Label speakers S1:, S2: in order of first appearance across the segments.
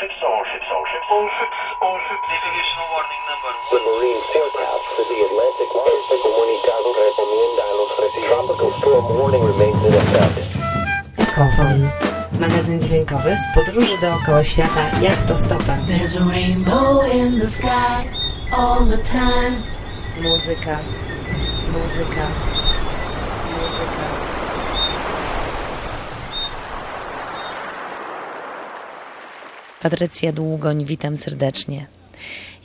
S1: ships, all ships, all ships.
S2: All ships, all ships. Navigational warning number one.
S3: Submarine forecast for the Atlantic Este comunicado recomienda a los residentes. Tropical storm warning remains in effect.
S4: Ekofon. Magazyn dźwiękowy z podróży dookoła świata jak to stopem.
S5: There's a rainbow in the sky all the time.
S4: Muzyka. Muzyka. Muzyka. Patrycja Długoń, witam serdecznie.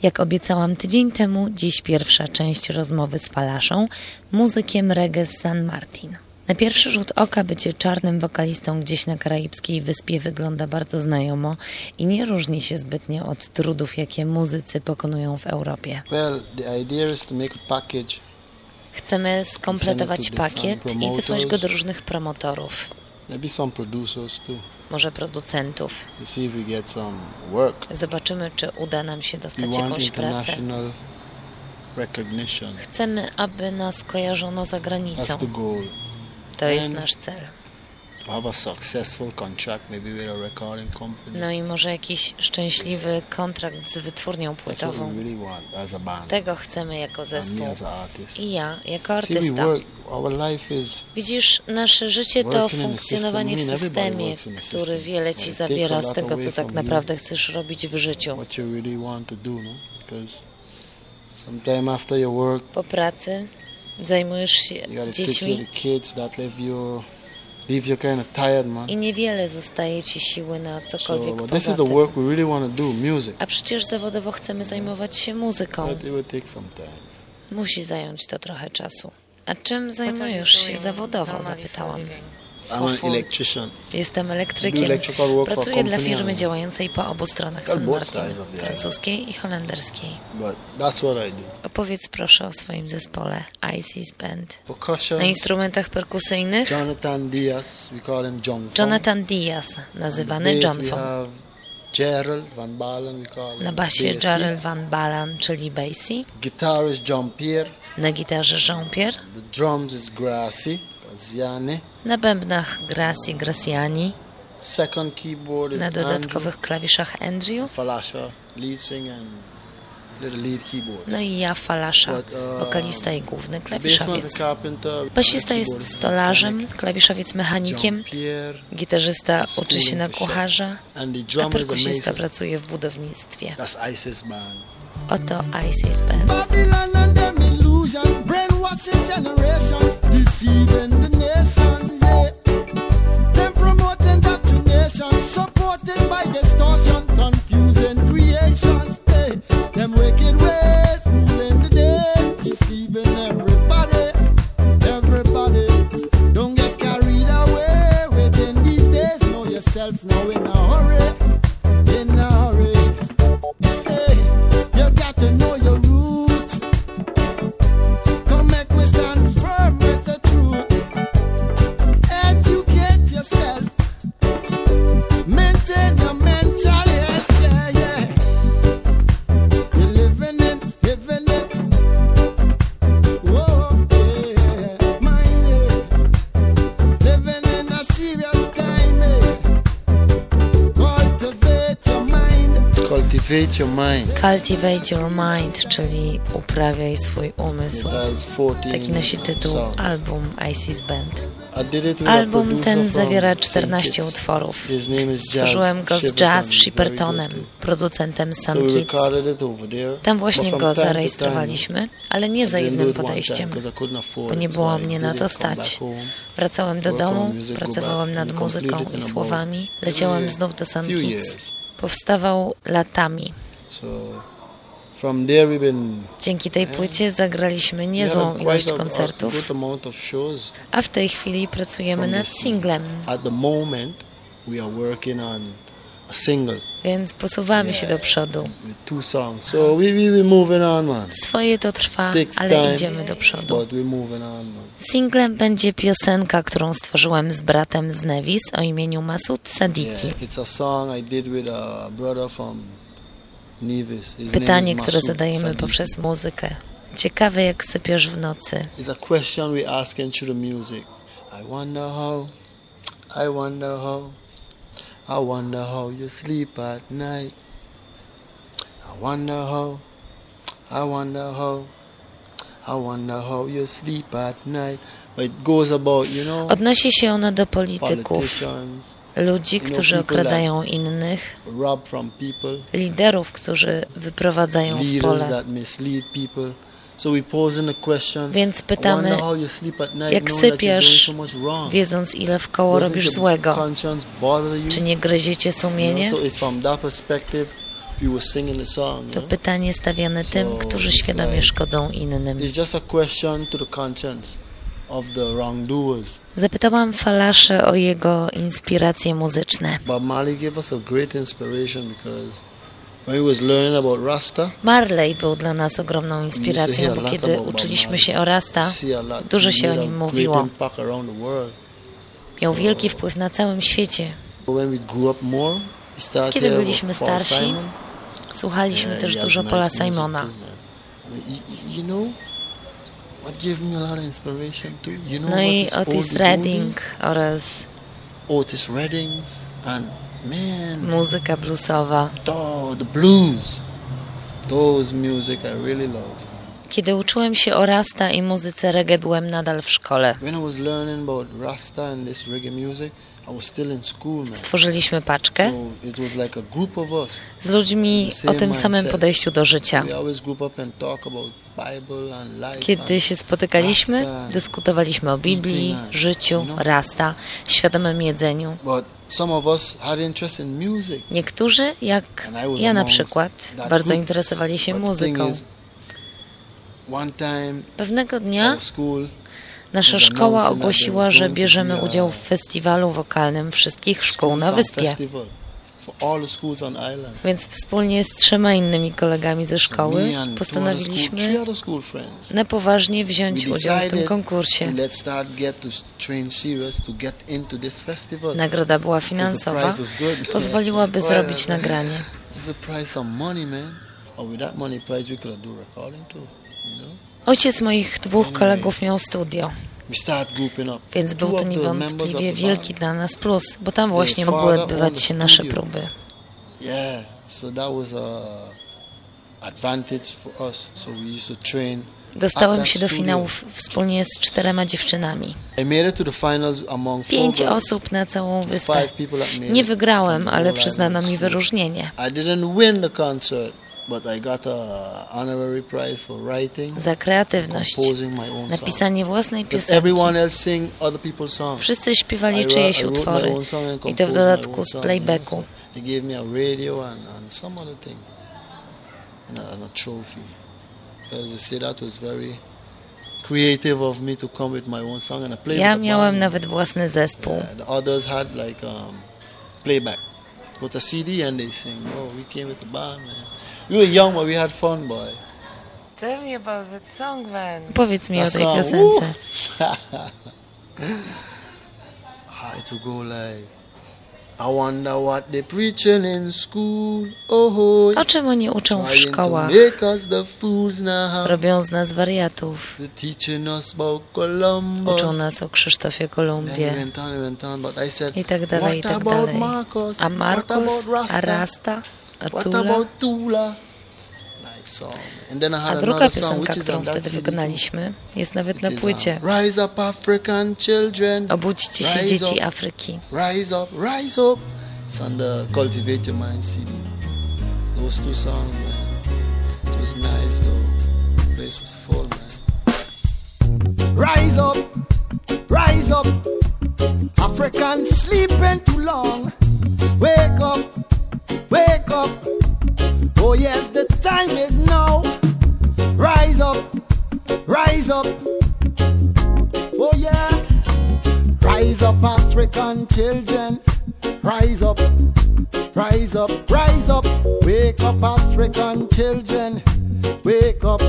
S4: Jak obiecałam tydzień temu, dziś pierwsza część rozmowy z Falaszą, muzykiem reggae z San Martin. Na pierwszy rzut oka bycie czarnym wokalistą gdzieś na karaibskiej wyspie wygląda bardzo znajomo i nie różni się zbytnio od trudów, jakie muzycy pokonują w Europie.
S6: Well, the idea is to make a package.
S4: Chcemy skompletować pakiet i wysłać go do różnych promotorów, Może producentów. Zobaczymy, czy uda nam się dostać jakąś pracę. Chcemy, aby nas kojarzono za granicą. To jest nasz cel. No i może jakiś szczęśliwy kontrakt z wytwórnią płytową.
S6: we really want as a band.
S4: Tego chcemy jako zespół. I ja, jako artysta.
S6: work. Our life is
S4: Widzisz, nasze życie to funkcjonowanie w systemie, który wiele ci zabiera z tego, co tak naprawdę chcesz robić w życiu.
S6: no?
S4: Po pracy zajmujesz się dziećmi
S6: of the kids. That leave you, leave you kind of tired, man.
S4: i niewiele zostaje ci siły na
S6: So,
S4: cokolwiek
S6: but this is the work we really want to do, music.
S4: A przecież zawodowo chcemy zajmować się muzyką.
S6: But it will take some time.
S4: Musi zająć to trochę czasu. A czym zajmujesz się zawodowo? Zapytałam.
S6: I'm an electrician.
S4: Jestem elektrykiem. Pracuję dla firmy działającej po obu stronach San Martin, francuskiej i holenderskiej.
S6: But that's what I do.
S4: Opowiedz proszę o swoim zespole Isis Band. Na instrumentach perkusyjnych
S6: Jonathan Diaz, we call him John.
S4: Jonathan Diaz, nazywany John Fong. Na basie. Jarrell Van Balan, czyli Basie.
S6: Guitarist John Pierre.
S4: Na gitarze Jean-Pierre.
S6: The drums is Grassy, Graziani.
S4: Na bębnach Graci Graciani.
S6: Second keyboard
S4: Na
S6: Andrew
S4: dodatkowych klawiszach Andrew.
S6: Falasha, lead and lead keyboard.
S4: No i ja Falasza,
S6: But, uh,
S4: wokalista i główny klawiszowiec. Basista jest stolarzem,
S6: mechanic.
S4: klawiszowiec mechanikiem, gitarzysta uczy się na kucharza,
S6: and the
S4: a perkusista pracuje w budownictwie.
S6: That's ISIS band.
S4: Oto Isis Band.
S7: Cultivate your mind.
S6: Cultivate Your Mind,
S4: czyli uprawiaj swój umysł.
S6: It has 14
S4: Taki nosi tytuł album Isis Band. Album ten zawiera
S6: St.
S4: 14
S6: Kitts.
S4: utworów. Stworzyłem go z. Jazz Shippertonem, producentem Sun Kids. Tam właśnie go zarejestrowaliśmy, ale nie za jednym podejściem, bo nie było mnie na to stać. Wracałem do domu, pracowałem nad muzyką i słowami, leciałem znów do Sun Kids. Powstawał latami. Dzięki tej płycie zagraliśmy niezłą ilość koncertów, a w tej chwili pracujemy nad singlem,
S6: We single
S4: więc posuwamy się do przodu.
S6: two songs. So we we we moving on, man.
S4: Swoje to trwa,
S6: Takes
S4: ale
S6: time,
S4: idziemy do przodu.
S6: but we're moving on, man.
S4: Singlem będzie piosenka, którą stworzyłem z bratem z Nevis o imieniu Masud Sadiki.
S6: Yeah, it's a song I did with a brother from Nevis. His
S4: Pytanie,
S6: name is
S4: które zadajemy
S6: Sadiq.
S4: poprzez muzykę. Ciekawe jak sypiesz w nocy.
S6: It's a question we asking through the music. I wonder how, I wonder how,
S8: I wonder how you sleep at night. I wonder how, I wonder how, I wonder how you sleep at night. But it goes about, you know,
S4: Odnosi się ono do polityków,
S8: politicians,
S4: ludzi, którzy okradają innych,
S8: rob from people,
S4: liderów, którzy wyprowadzają w
S8: leaders
S4: pole.
S8: that mislead people.
S4: Więc pytamy, jak sypiasz, wiedząc ile w koło robisz złego. Czy nie gryziecie sumienie? To
S8: know?
S4: pytanie stawiane tym, którzy świadomie szkodzą innym. Zapytałam Falasze o jego inspiracje muzyczne.
S8: Bob Marley gave us a great inspiration because
S4: Marley był dla nas ogromną inspiracją, bo kiedy uczyliśmy się o Rasta, dużo się o nim mówiło. Miał wielki wpływ na całym świecie. Kiedy byliśmy starsi. Słuchaliśmy
S8: Yeah,
S4: też dużo Paula Simona. No i
S8: is
S4: Otis Redding oraz
S8: Otis Reddings and
S4: muzyka bluesowa.
S8: the blues. Those music I really love.
S4: Kiedy uczyłem się o Rasta i muzyce reggae, byłem nadal w szkole.
S8: When I was learning about Rasta and this reggae music,
S4: Stworzyliśmy paczkę. Z ludźmi o tym samym podejściu do życia. Kiedy się spotykaliśmy, dyskutowaliśmy o Biblii, życiu, Rasta, świadomym jedzeniu. Niektórzy, jak ja na przykład, bardzo interesowali się muzyką. Pewnego dnia nasza szkoła ogłosiła, że bierzemy udział w festiwalu wokalnym wszystkich szkół na wyspie. Więc wspólnie z trzema innymi kolegami ze szkoły postanowiliśmy na poważnie wziąć udział w tym konkursie. Nagroda była finansowa, pozwoliłaby zrobić nagranie.
S8: It's a prize some money, man. Or with that money prize, we could have do recording too. You know.
S4: Ojciec moich dwóch kolegów miał studio, więc był to niewątpliwie wielki dla nas plus, bo tam właśnie mogły odbywać się nasze próby. Dostałem się do finałów wspólnie z czterema dziewczynami. Pięć osób na całą wyspę. Nie wygrałem, ale przyznano mi wyróżnienie.
S8: A
S4: Za kreatywność, napisanie własnej piosenki. Wszyscy śpiewali czyjeś utwory i to w dodatku z playbacku.
S8: a a, a
S4: Ja miałem nawet własny zespół.
S8: The others had like um, playback. Put a CD and they sing. Oh, we came with the band, man. We were young, but we had fun, boy.
S5: Tell me about that song, Van.
S4: Powiedz mi o
S8: That
S4: tej
S8: song,
S4: piosence.
S8: I to go like, I wonder what they preaching in school. Oh,
S4: O czym oni uczą w
S8: trying to
S4: szkołach?
S8: make us the fools now.
S4: Robią z nas wariatów.
S8: They're teaching us about Columbus.
S4: Uczą nas o Krzysztofie Kolumbie
S8: I
S4: tak dalej, i
S8: what
S4: tak
S8: about
S4: dalej. A
S8: What
S4: Markus, a Rasta, a
S8: What
S4: Tula.
S8: about Tula? Nice song. And then I had
S4: A druga
S8: another song
S4: piosenka,
S8: which is
S4: którą wtedy wykonaliśmy, jest nawet na płycie.
S8: Rise up African children.
S4: Obudźcie się
S8: Rise
S4: dzieci
S8: up.
S4: Afryki.
S8: Rise up, rise up. It's on the Cultivate Your Mind CD. Those two songs, man. It was nice though. The place was full, man.
S6: Rise up, rise up. Africans sleeping too long. Wake up, up. Oh, yes, the time is now. Rise up, rise up. Oh, yeah. Rise up, African children. Rise up, rise up, rise up. Wake up, African children. Wake up,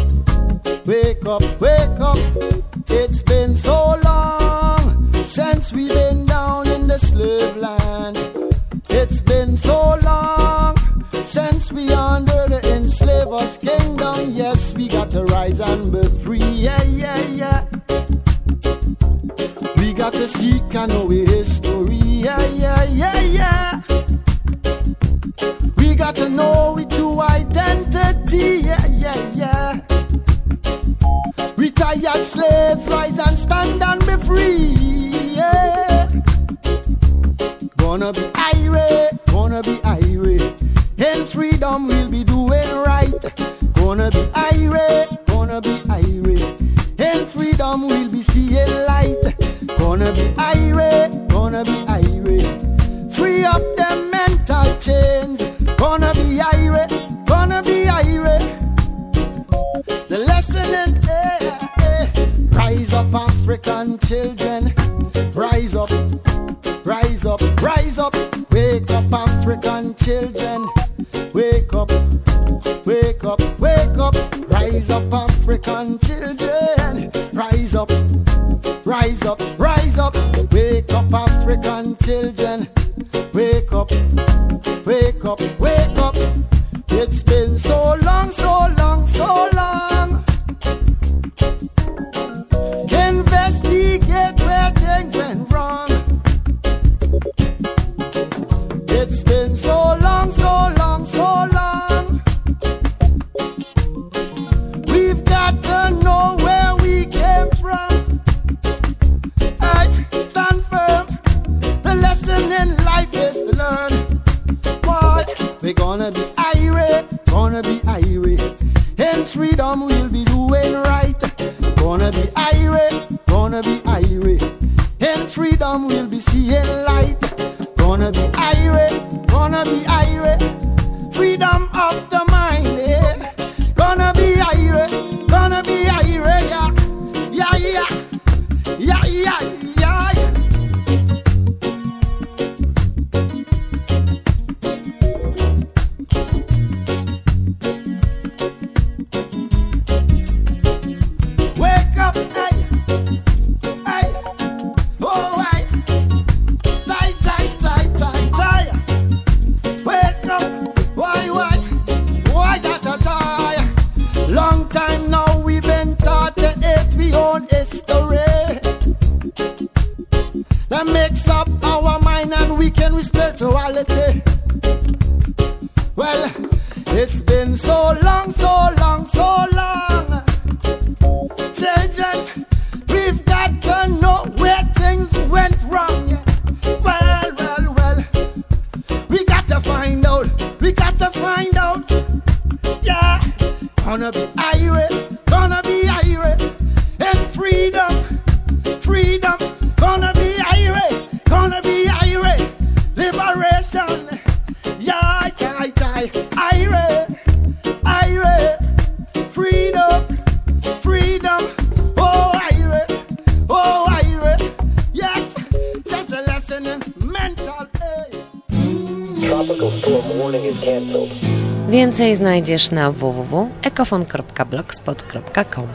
S6: We got to seek and know our history. Yeah, yeah, yeah, yeah. up them mental chains. Gonna be irate, gonna be irate. The lesson in there, rise up, African children, rise up, rise up, rise up. Wake up, African children, wake up, wake up, wake up. Rise up, African children, rise up, rise up, rise. so long, so long, so long. children. we've got to know where things went
S4: Więcej znajdziesz na www.ekofon.blogspot.com.